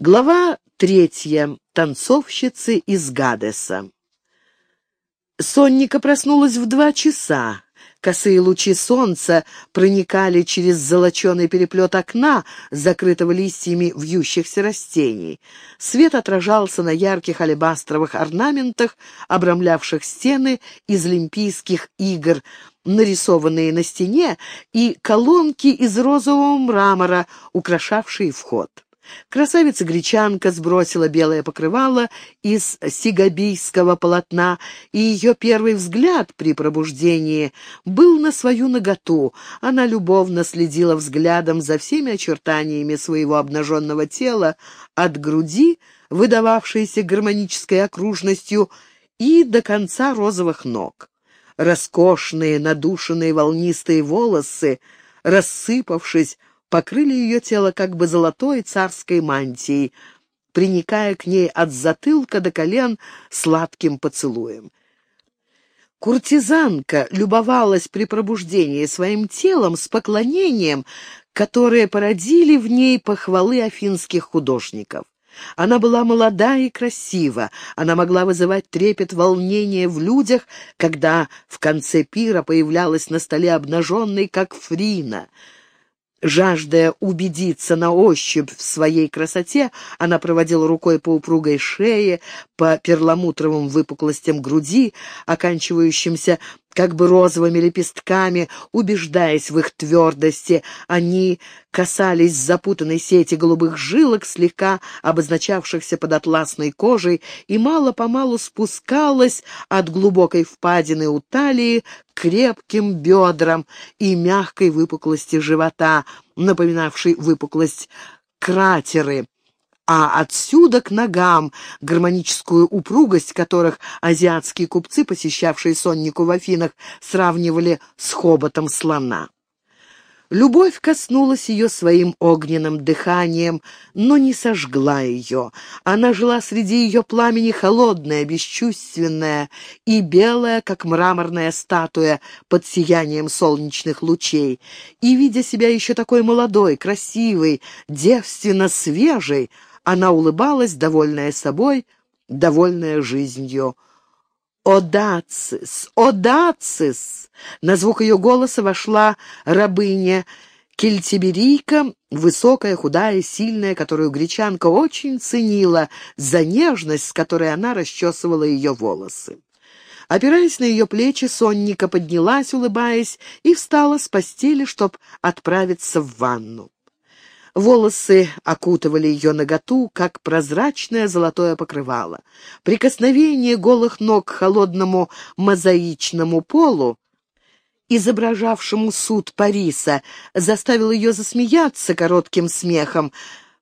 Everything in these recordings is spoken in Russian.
Глава третья. Танцовщицы из Гадеса. Сонника проснулась в два часа. Косые лучи солнца проникали через золоченый переплет окна, закрытого листьями вьющихся растений. Свет отражался на ярких алебастровых орнаментах, обрамлявших стены из Олимпийских игр, нарисованные на стене, и колонки из розового мрамора, украшавшие вход. Красавица-гречанка сбросила белое покрывало из сигабийского полотна, и ее первый взгляд при пробуждении был на свою наготу. Она любовно следила взглядом за всеми очертаниями своего обнаженного тела, от груди, выдававшейся гармонической окружностью, и до конца розовых ног. Роскошные, надушенные волнистые волосы, рассыпавшись, покрыли ее тело как бы золотой царской мантией, приникая к ней от затылка до колен сладким поцелуем. Куртизанка любовалась при пробуждении своим телом с поклонением, которые породили в ней похвалы афинских художников. Она была молода и красива, она могла вызывать трепет волнения в людях, когда в конце пира появлялась на столе обнаженной, как Фрина — Жаждая убедиться на ощупь в своей красоте, она проводила рукой по упругой шее, по перламутровым выпуклостям груди, оканчивающимся как бы розовыми лепестками, убеждаясь в их твердости. Они касались запутанной сети голубых жилок, слегка обозначавшихся под атласной кожей, и мало-помалу спускалась от глубокой впадины у талии к крепким бедрам и мягкой выпуклости живота, напоминавшей выпуклость кратеры а отсюда к ногам, гармоническую упругость которых азиатские купцы, посещавшие соннику в Афинах, сравнивали с хоботом слона. Любовь коснулась ее своим огненным дыханием, но не сожгла ее. Она жила среди ее пламени холодная, бесчувственная и белая, как мраморная статуя под сиянием солнечных лучей. И, видя себя еще такой молодой, красивой, девственно свежей, она улыбалась, довольная собой, довольная жизнью. «Одацис! Одацис!» На звук ее голоса вошла рабыня Кельтиберийка, высокая, худая, сильная, которую гречанка очень ценила за нежность, с которой она расчесывала ее волосы. Опираясь на ее плечи, Сонника поднялась, улыбаясь, и встала с постели, чтобы отправиться в ванну. Волосы окутывали ее наготу, как прозрачное золотое покрывало. Прикосновение голых ног к холодному мозаичному полу, изображавшему суд Париса, заставил ее засмеяться коротким смехом,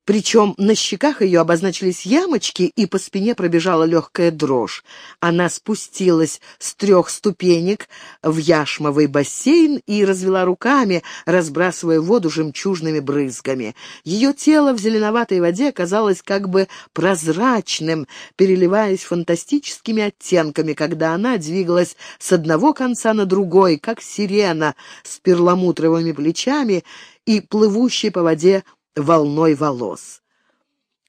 причем на щеках ее обозначились ямочки, и по спине пробежала легкая дрожь. Она спустилась с трех ступенек в яшмовый бассейн и развела руками, разбрасывая воду жемчужными брызгами. Ее тело в зеленоватой воде казалось как бы прозрачным, переливаясь фантастическими оттенками, когда она двигалась с одного конца на другой, как сирена с перламутровыми плечами и плывущей по воде волной волос.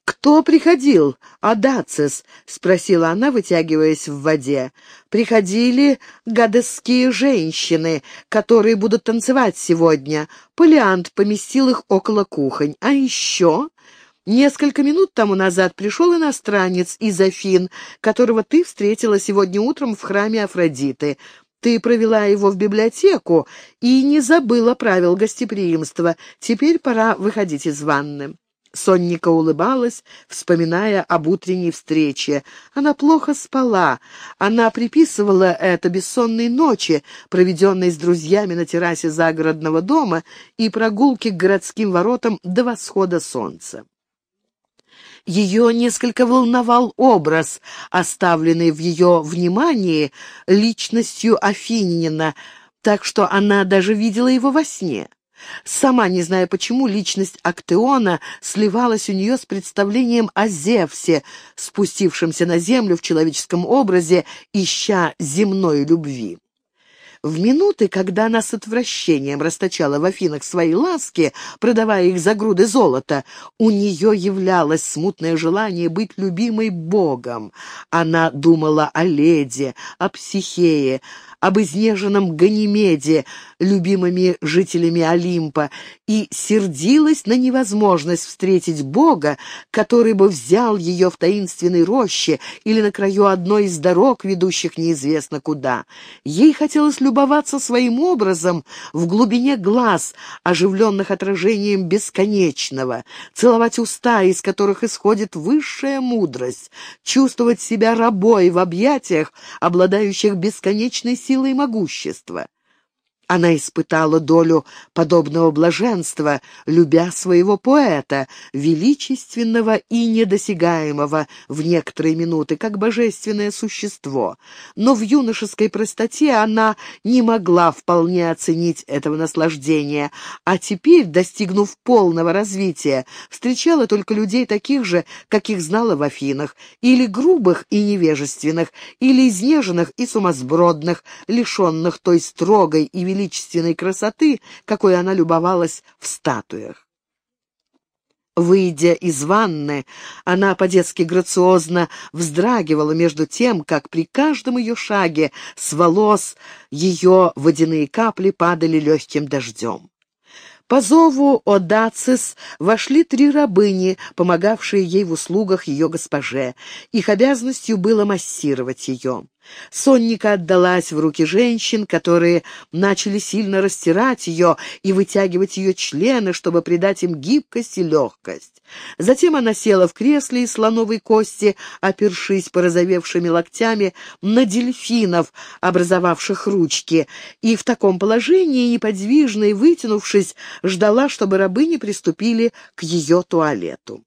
«Кто приходил? Адацис?» — спросила она, вытягиваясь в воде. «Приходили гадесские женщины, которые будут танцевать сегодня. Полиант поместил их около кухонь. А еще...» Несколько минут тому назад пришел иностранец из Афин, которого ты встретила сегодня утром в храме Афродиты. Ты провела его в библиотеку и не забыла правил гостеприимства. Теперь пора выходить из ванны». Сонника улыбалась, вспоминая об утренней встрече. Она плохо спала. Она приписывала это бессонной ночи, проведенной с друзьями на террасе загородного дома и прогулке к городским воротам до восхода солнца. Ее несколько волновал образ, оставленный в ее внимании личностью Афинина, так что она даже видела его во сне. Сама, не зная почему, личность Актеона сливалась у нее с представлением о Зевсе, спустившемся на землю в человеческом образе, ища земной любви. В минуты, когда она с отвращением расточала в Афинах свои ласки, продавая их за груды золота, у нее являлось смутное желание быть любимой Богом. Она думала о Леде, о Психее, об изнеженном Ганимеде, любимыми жителями Олимпа, и сердилась на невозможность встретить Бога, который бы взял ее в таинственной роще или на краю одной из дорог, ведущих неизвестно куда. Ей хотелось любоваться своим образом в глубине глаз, оживленных отражением бесконечного, целовать уста, из которых исходит высшая мудрость, чувствовать себя рабой в объятиях, обладающих бесконечной силой и могущества. Она испытала долю подобного блаженства, любя своего поэта, величественного и недосягаемого в некоторые минуты, как божественное существо. Но в юношеской простоте она не могла вполне оценить этого наслаждения, а теперь, достигнув полного развития, встречала только людей таких же, каких знала в Афинах, или грубых и невежественных, или изнеженных и сумасбродных, лишенных той строгой и величественной величественной красоты, какой она любовалась в статуях. Выйдя из ванны, она по-детски грациозно вздрагивала между тем, как при каждом ее шаге с волос ее водяные капли падали легким дождем. По зову Одацис вошли три рабыни, помогавшие ей в услугах ее госпоже. Их обязанностью было массировать ее. Сонника отдалась в руки женщин, которые начали сильно растирать ее и вытягивать ее члены, чтобы придать им гибкость и легкость. Затем она села в кресле из слоновой кости, опершись порозовевшими локтями на дельфинов, образовавших ручки, и в таком положении, неподвижно и вытянувшись, ждала, чтобы рабыни приступили к ее туалету.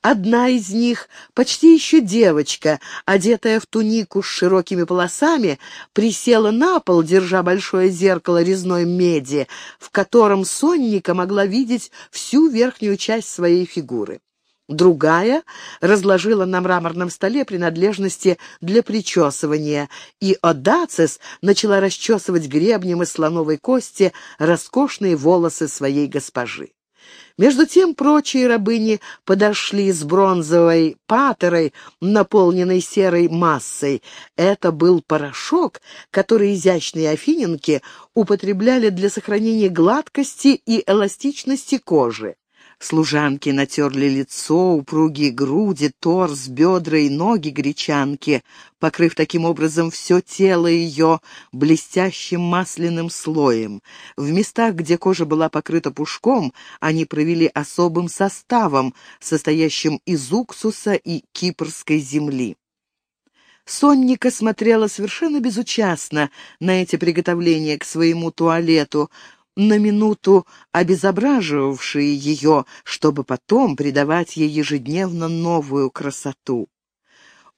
Одна из них, почти еще девочка, одетая в тунику с широкими полосами, присела на пол, держа большое зеркало резной меди, в котором сонника могла видеть всю верхнюю часть своей фигуры. Другая разложила на мраморном столе принадлежности для причесывания, и Одацис начала расчесывать гребнем из слоновой кости роскошные волосы своей госпожи. Между тем прочие рабыни подошли с бронзовой патерой, наполненной серой массой. Это был порошок, который изящные афиненки употребляли для сохранения гладкости и эластичности кожи. Служанки натерли лицо, упругие груди, торс, бедра и ноги гречанки, покрыв таким образом все тело ее блестящим масляным слоем. В местах, где кожа была покрыта пушком, они провели особым составом, состоящим из уксуса и кипрской земли. Сонника смотрела совершенно безучастно на эти приготовления к своему туалету, на минуту обезображивавшие ее, чтобы потом придавать ей ежедневно новую красоту.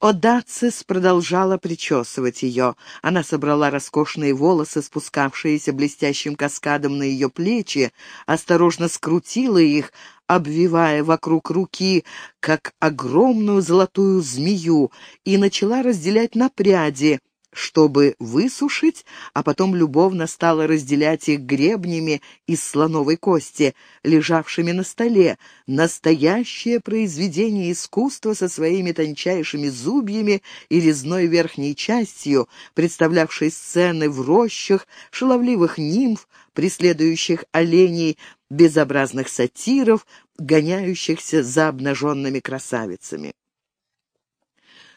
Одацис продолжала причесывать ее. Она собрала роскошные волосы, спускавшиеся блестящим каскадом на ее плечи, осторожно скрутила их, обвивая вокруг руки, как огромную золотую змею, и начала разделять на пряди — чтобы высушить, а потом любовно стала разделять их гребнями из слоновой кости, лежавшими на столе, настоящее произведение искусства со своими тончайшими зубьями и резной верхней частью, представлявшей сцены в рощах, шаловливых нимф, преследующих оленей, безобразных сатиров, гоняющихся за обнаженными красавицами.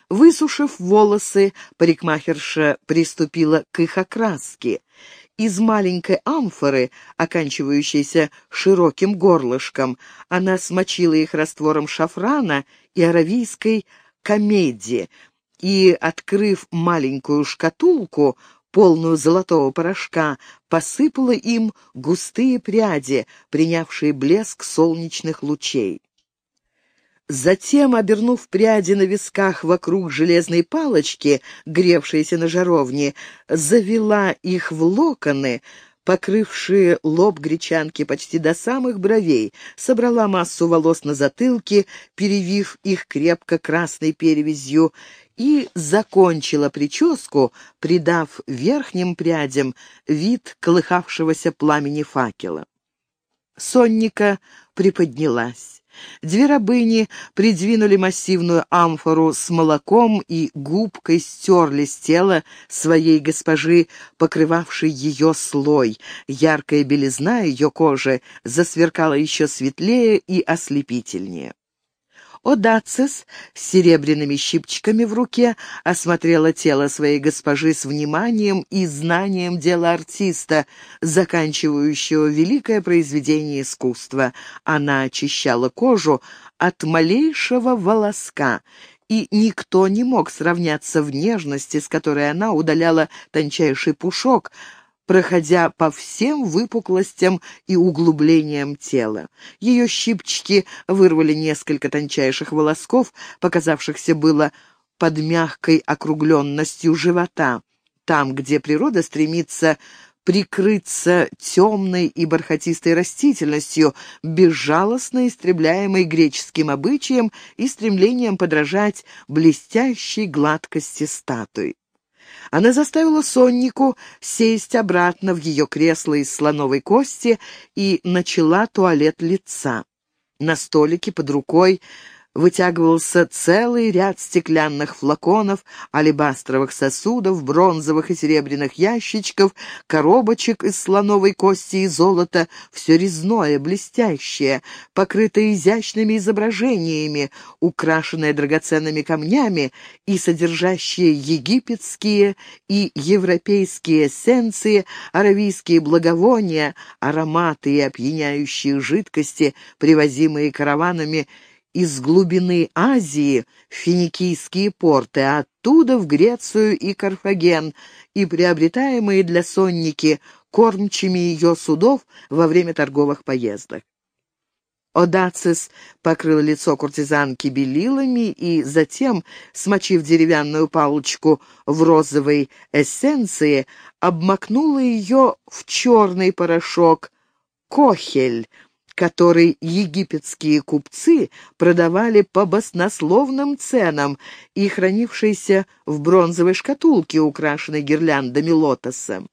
Высушив волосы, парикмахерша приступила к их окраске. Из маленькой амфоры, оканчивающейся широким горлышком, она смочила их раствором шафрана и аравийской комедии и, открыв маленькую шкатулку, полную золотого порошка, посыпала им густые пряди, принявшие блеск солнечных лучей. Затем, обернув пряди на висках вокруг железной палочки, гревшейся на жаровне, завела их в локоны, покрывшие лоб гречанки почти до самых бровей, собрала массу волос на затылке, перевив их крепко красной перевязью, и закончила прическу, придав верхним прядям вид колыхавшегося пламени факела. Сонника приподнялась. Две рабыни придвинули массивную амфору с молоком и губкой стерли с тела своей госпожи, покрывавшей ее слой. Яркая белизна ее кожи засверкала еще светлее и ослепительнее. Одацис с серебряными щипчиками в руке осмотрела тело своей госпожи с вниманием и знанием дела артиста, заканчивающего великое произведение искусства. Она очищала кожу от малейшего волоска, и никто не мог сравняться в нежности, с которой она удаляла тончайший пушок, проходя по всем выпуклостям и углублениям тела. Ее щипчики вырвали несколько тончайших волосков, показавшихся было под мягкой округленностью живота. Там, где природа стремится прикрыться темной и бархатистой растительностью, безжалостно истребляемой греческим обычаем и стремлением подражать блестящей гладкости статуи. Она заставила Соннику сесть обратно в ее кресло из слоновой кости и начала туалет лица. На столике под рукой вытягивался целый ряд стеклянных флаконов, алебастровых сосудов, бронзовых и серебряных ящичков, коробочек из слоновой кости и золота, все резное, блестящее, покрытое изящными изображениями, украшенное драгоценными камнями и содержащее египетские и европейские эссенции, аравийские благовония, ароматы и опьяняющие жидкости, привозимые караванами из глубины Азии в финикийские порты, а оттуда в Грецию и Карфаген, и приобретаемые для сонники кормчими ее судов во время торговых поездок. Одацис покрыл лицо куртизанки белилами и затем, смочив деревянную палочку в розовой эссенции, обмакнула ее в черный порошок кохель, который египетские купцы продавали по баснословным ценам и хранившийся в бронзовой шкатулке, украшенной гирляндами лотоса.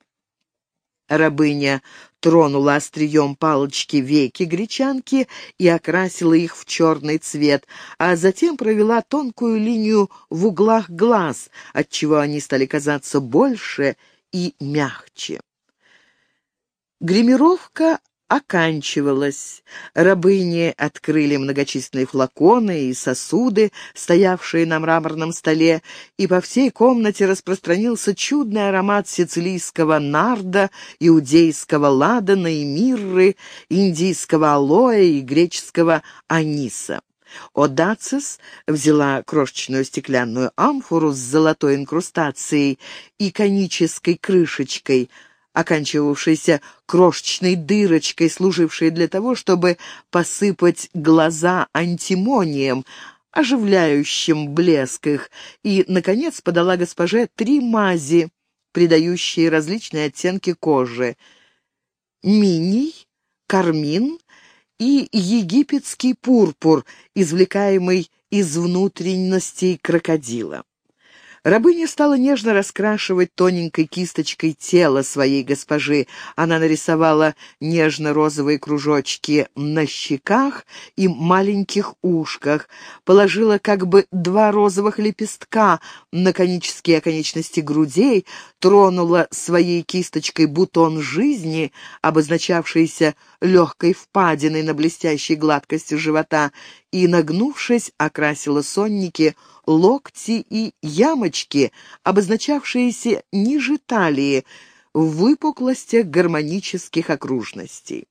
Рабыня тронула острием палочки веки гречанки и окрасила их в черный цвет, а затем провела тонкую линию в углах глаз, отчего они стали казаться больше и мягче. Гримировка оканчивалась. Рабыни открыли многочисленные флаконы и сосуды, стоявшие на мраморном столе, и по всей комнате распространился чудный аромат сицилийского нарда, иудейского ладана и мирры, индийского алоэ и греческого аниса. Одацис взяла крошечную стеклянную амфору с золотой инкрустацией и конической крышечкой — оканчивавшейся крошечной дырочкой, служившей для того, чтобы посыпать глаза антимонием, оживляющим блеск их, и, наконец, подала госпоже три мази, придающие различные оттенки кожи. Миний, кармин и египетский пурпур, извлекаемый из внутренностей крокодила. Рабыня стала нежно раскрашивать тоненькой кисточкой тело своей госпожи. Она нарисовала нежно-розовые кружочки на щеках и маленьких ушках, положила как бы два розовых лепестка на конические оконечности грудей, тронула своей кисточкой бутон жизни, обозначавшийся легкой впадиной на блестящей гладкости живота, и, нагнувшись, окрасила сонники — локти и ямочки, обозначавшиеся ниже талии, в выпуклостях гармонических окружностей.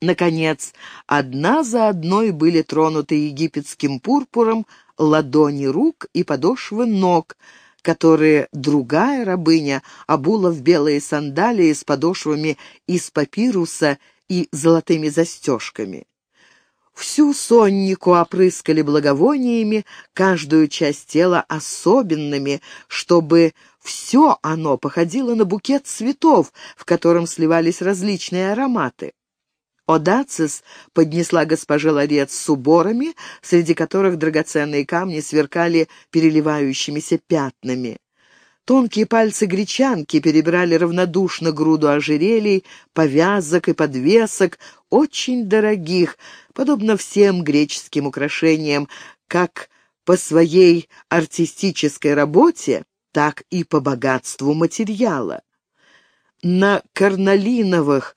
Наконец, одна за одной были тронуты египетским пурпуром ладони рук и подошвы ног, которые другая рабыня обула в белые сандалии с подошвами из папируса и золотыми застежками. Всю соннику опрыскали благовониями, каждую часть тела особенными, чтобы все оно походило на букет цветов, в котором сливались различные ароматы. Одацис поднесла госпоже ларец с уборами, среди которых драгоценные камни сверкали переливающимися пятнами. Тонкие пальцы гречанки перебрали равнодушно груду ожерелий, повязок и подвесок, очень дорогих, подобно всем греческим украшениям, как по своей артистической работе, так и по богатству материала. На карналиновых,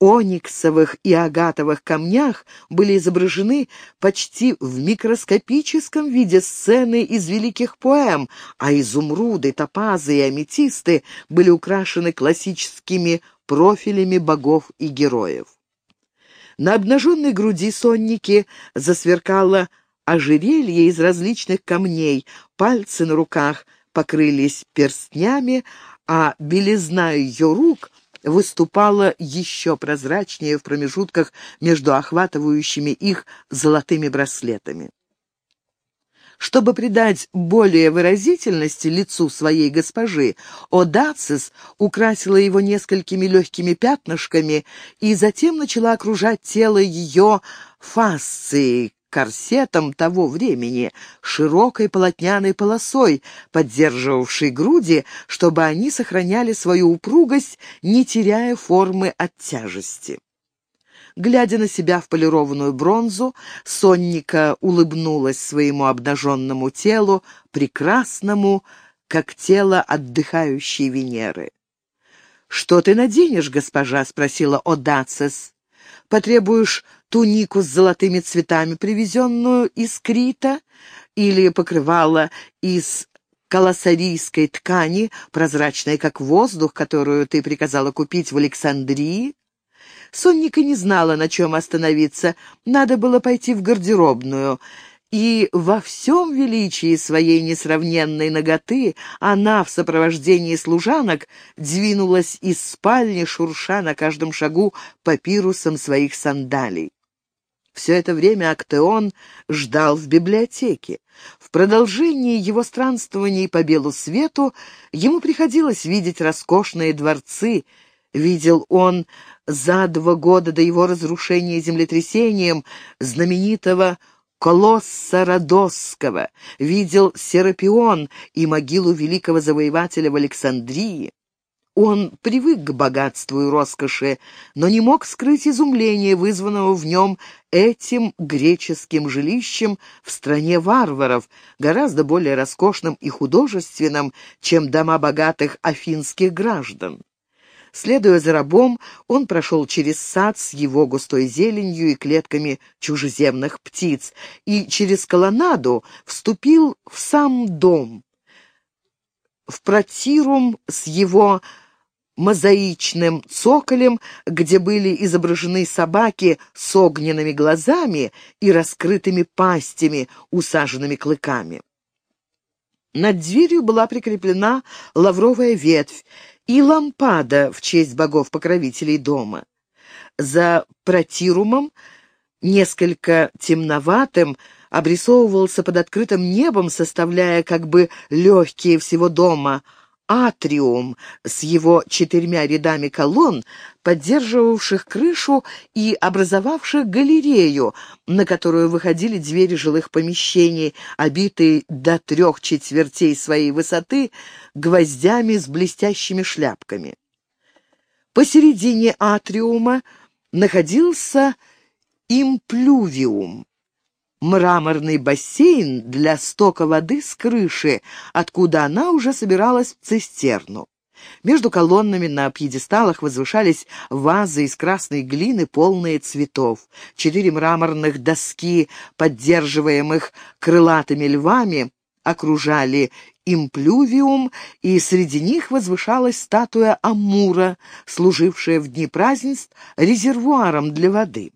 ониксовых и агатовых камнях были изображены почти в микроскопическом виде сцены из великих поэм, а изумруды, топазы и аметисты были украшены классическими профилями богов и героев. На обнаженной груди сонники засверкало ожерелье из различных камней, пальцы на руках покрылись перстнями, а белизна ее рук выступала еще прозрачнее в промежутках между охватывающими их золотыми браслетами. Чтобы придать более выразительности лицу своей госпожи, Одацис украсила его несколькими легкими пятнышками и затем начала окружать тело ее фасцией, корсетом того времени, широкой полотняной полосой, поддерживавшей груди, чтобы они сохраняли свою упругость, не теряя формы от тяжести. Глядя на себя в полированную бронзу, Сонника улыбнулась своему обнаженному телу, прекрасному, как тело отдыхающей Венеры. «Что ты наденешь, госпожа?» — спросила Одацес. «Потребуешь тунику с золотыми цветами, привезенную из Крита, или покрывало из колоссарийской ткани, прозрачной как воздух, которую ты приказала купить в Александрии? Сонника не знала, на чем остановиться. Надо было пойти в гардеробную. И во всем величии своей несравненной ноготы она в сопровождении служанок двинулась из спальни, шурша на каждом шагу папирусом своих сандалий. Все это время Актеон ждал в библиотеке. В продолжении его странствований по белу свету ему приходилось видеть роскошные дворцы. Видел он за два года до его разрушения землетрясением знаменитого Колосса Родосского, видел Серапион и могилу великого завоевателя в Александрии. Он привык к богатству и роскоши, но не мог скрыть изумление, вызванного в нем этим греческим жилищем в стране варваров, гораздо более роскошным и художественным, чем дома богатых афинских граждан. Следуя за рабом, он прошел через сад с его густой зеленью и клетками чужеземных птиц, и через колоннаду вступил в сам дом, в протирум с его мозаичным цоколем, где были изображены собаки с огненными глазами и раскрытыми пастями, усаженными клыками. Над дверью была прикреплена лавровая ветвь и лампада в честь богов-покровителей дома. За протирумом, несколько темноватым, обрисовывался под открытым небом, составляя как бы легкие всего дома – атриум с его четырьмя рядами колонн, поддерживавших крышу и образовавших галерею, на которую выходили двери жилых помещений, обитые до трех четвертей своей высоты гвоздями с блестящими шляпками. Посередине атриума находился имплювиум, мраморный бассейн для стока воды с крыши, откуда она уже собиралась в цистерну. Между колоннами на пьедесталах возвышались вазы из красной глины, полные цветов. Четыре мраморных доски, поддерживаемых крылатыми львами, окружали имплювиум, и среди них возвышалась статуя Амура, служившая в дни празднеств резервуаром для воды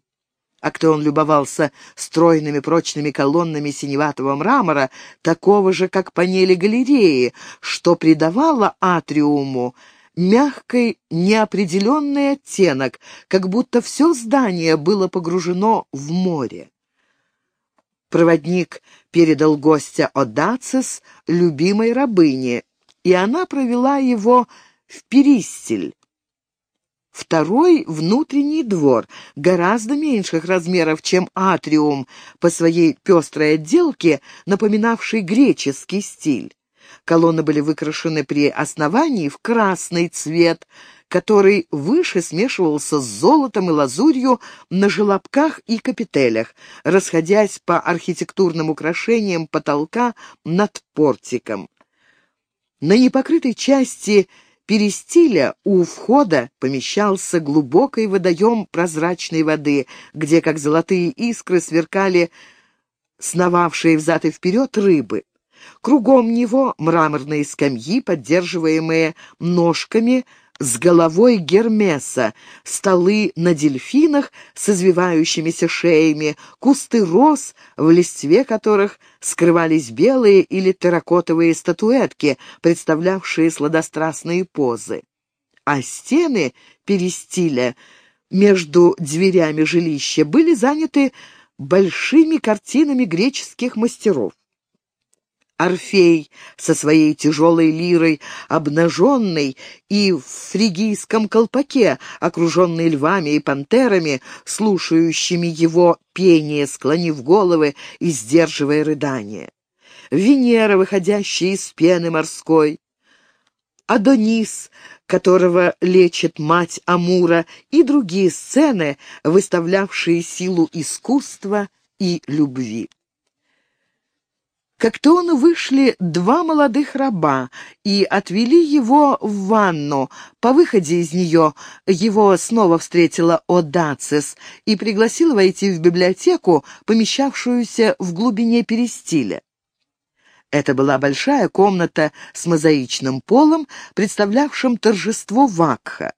а кто он любовался стройными прочными колоннами синеватого мрамора, такого же, как панели галереи, что придавало атриуму мягкий неопределенный оттенок, как будто все здание было погружено в море. Проводник передал гостя Одацис любимой рабыне, и она провела его в Перистель. Второй — внутренний двор, гораздо меньших размеров, чем атриум, по своей пестрой отделке, напоминавший греческий стиль. Колонны были выкрашены при основании в красный цвет, который выше смешивался с золотом и лазурью на желобках и капителях, расходясь по архитектурным украшениям потолка над портиком. На непокрытой части перистиля у входа помещался глубокий водоем прозрачной воды, где, как золотые искры, сверкали сновавшие взад и вперед рыбы. Кругом него мраморные скамьи, поддерживаемые ножками с головой Гермеса, столы на дельфинах с извивающимися шеями, кусты роз, в листве которых скрывались белые или терракотовые статуэтки, представлявшие сладострастные позы. А стены перистиля между дверями жилища были заняты большими картинами греческих мастеров. Орфей со своей тяжелой лирой, обнаженный и в фригийском колпаке, окруженный львами и пантерами, слушающими его пение, склонив головы и сдерживая рыдание. Венера, выходящая из пены морской, Адонис, которого лечит мать Амура, и другие сцены, выставлявшие силу искусства и любви. Как-то он вышли два молодых раба и отвели его в ванну. По выходе из нее его снова встретила Одацис и пригласила войти в библиотеку, помещавшуюся в глубине перестиля. Это была большая комната с мозаичным полом, представлявшим торжество Вакха.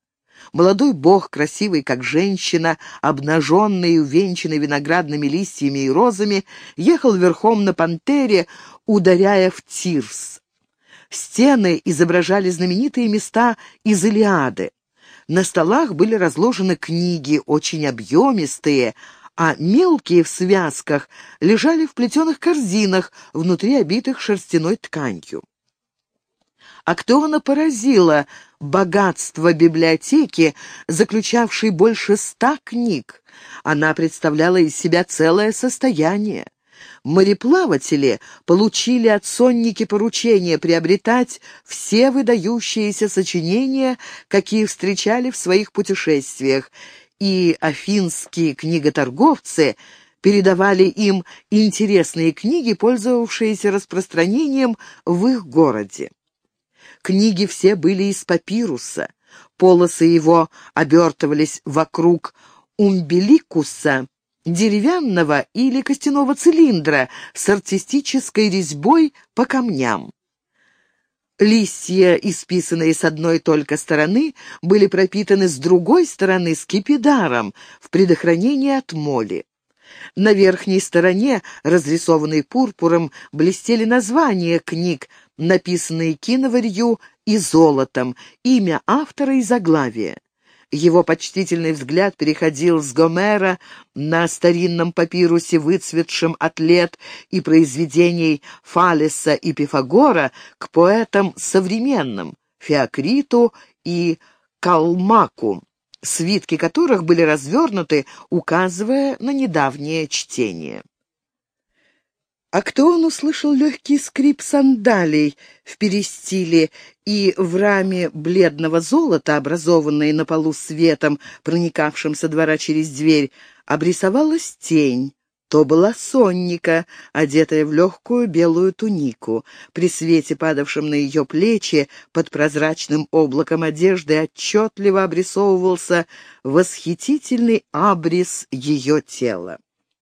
Молодой бог, красивый как женщина, обнаженный и увенчанный виноградными листьями и розами, ехал верхом на пантере, ударяя в тирс. Стены изображали знаменитые места из Илиады. На столах были разложены книги, очень объемистые, а мелкие в связках лежали в плетеных корзинах, внутри обитых шерстяной тканью. Актеона поразило богатство библиотеки, заключавшей больше ста книг. Она представляла из себя целое состояние. Мореплаватели получили от сонники поручение приобретать все выдающиеся сочинения, какие встречали в своих путешествиях, и афинские книготорговцы передавали им интересные книги, пользовавшиеся распространением в их городе. Книги все были из папируса. Полосы его обертывались вокруг умбиликуса, деревянного или костяного цилиндра с артистической резьбой по камням. Листья, исписанные с одной только стороны, были пропитаны с другой стороны скипидаром в предохранении от моли. На верхней стороне, разрисованной пурпуром, блестели названия книг, написанные киноварью и золотом, имя автора и заглавие. Его почтительный взгляд переходил с Гомера на старинном папирусе, выцветшем от лет и произведений Фалеса и Пифагора, к поэтам современным — Феокриту и Калмаку, свитки которых были развернуты, указывая на недавнее чтение. А кто он услышал легкий скрип сандалий в перестиле, и в раме бледного золота, образованной на полу светом, проникавшим со двора через дверь, обрисовалась тень. То была сонника, одетая в легкую белую тунику. При свете, падавшем на ее плечи, под прозрачным облаком одежды отчетливо обрисовывался восхитительный абрис ее тела.